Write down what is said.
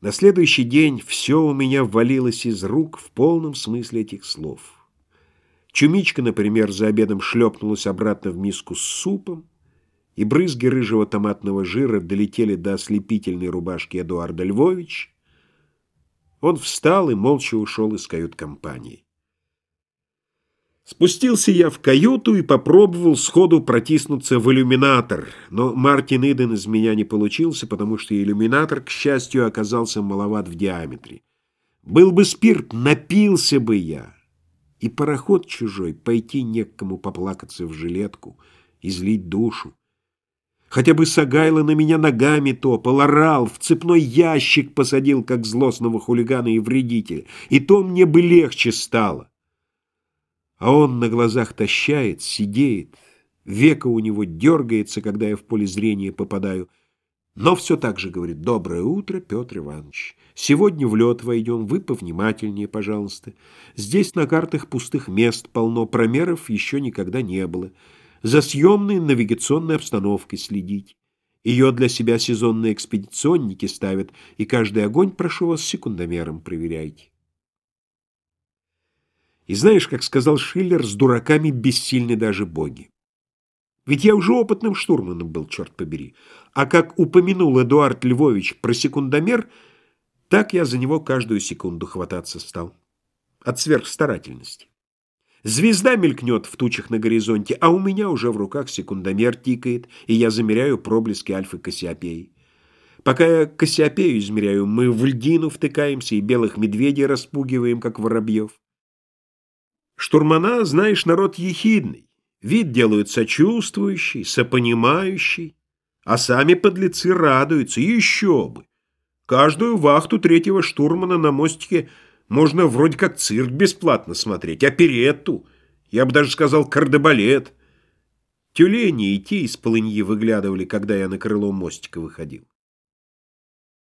На следующий день все у меня валилось из рук в полном смысле этих слов. Чумичка, например, за обедом шлепнулась обратно в миску с супом, и брызги рыжего томатного жира долетели до ослепительной рубашки Эдуарда Львович. Он встал и молча ушел из кают-компании. Спустился я в каюту и попробовал сходу протиснуться в иллюминатор, но Мартин Иден из меня не получился, потому что иллюминатор, к счастью, оказался маловат в диаметре. Был бы спирт, напился бы я. И пароход чужой, пойти не к кому поплакаться в жилетку, излить душу. Хотя бы Сагайло на меня ногами топал, орал, в цепной ящик посадил, как злостного хулигана и вредителя, и то мне бы легче стало. А он на глазах тащает, сидеет, века у него дергается, когда я в поле зрения попадаю. Но все так же говорит «Доброе утро, Петр Иванович. Сегодня в лед войдем, вы повнимательнее, пожалуйста. Здесь на картах пустых мест полно, промеров еще никогда не было. За съемной навигационной обстановкой следить. Ее для себя сезонные экспедиционники ставят, и каждый огонь, прошу вас, секундомером проверяйте». И знаешь, как сказал Шиллер, с дураками бессильны даже боги. Ведь я уже опытным штурманом был, черт побери. А как упомянул Эдуард Львович про секундомер, так я за него каждую секунду хвататься стал. От сверхстарательности. Звезда мелькнет в тучах на горизонте, а у меня уже в руках секундомер тикает, и я замеряю проблески Альфы Кассиопеи. Пока я Кассиопею измеряю, мы в льдину втыкаемся и белых медведей распугиваем, как воробьев. Штурмана, знаешь, народ ехидный, вид делают сочувствующий, сопонимающий, а сами подлецы радуются, еще бы. Каждую вахту третьего штурмана на мостике можно вроде как цирк бесплатно смотреть, оперетту, я бы даже сказал кардебалет. Тюлени и те из полыньи выглядывали, когда я на крыло мостика выходил.